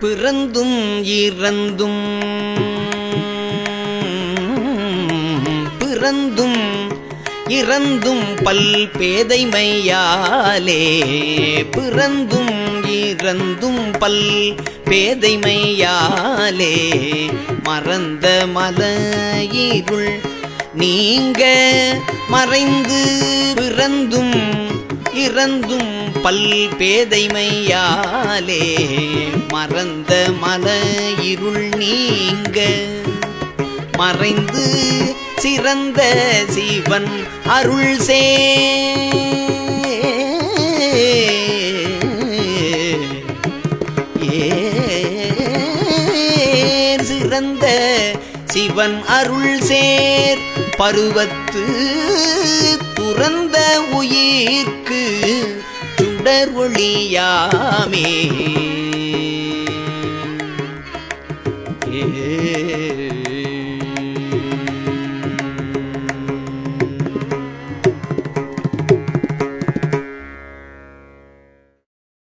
பிறந்தும் இறந்தும் பிறந்தும் இறந்தும் பல் பேதைமையாலே பிறந்தும் இறந்தும் பல் பேதைமையாலே மறந்த மலையிருள் நீங்க மறைந்து பிறந்தும் இறந்தும் பல் பேதைமையாலே மறந்த மல இருள் நீங்க. மறைந்து சிறந்த சிவன் அருள் சே. ஏர் சிறந்த சிவன் அருள் சேர்? பருவத்து துறந்த உயிர்க்கு சுடர் ஒளியாமே ஏ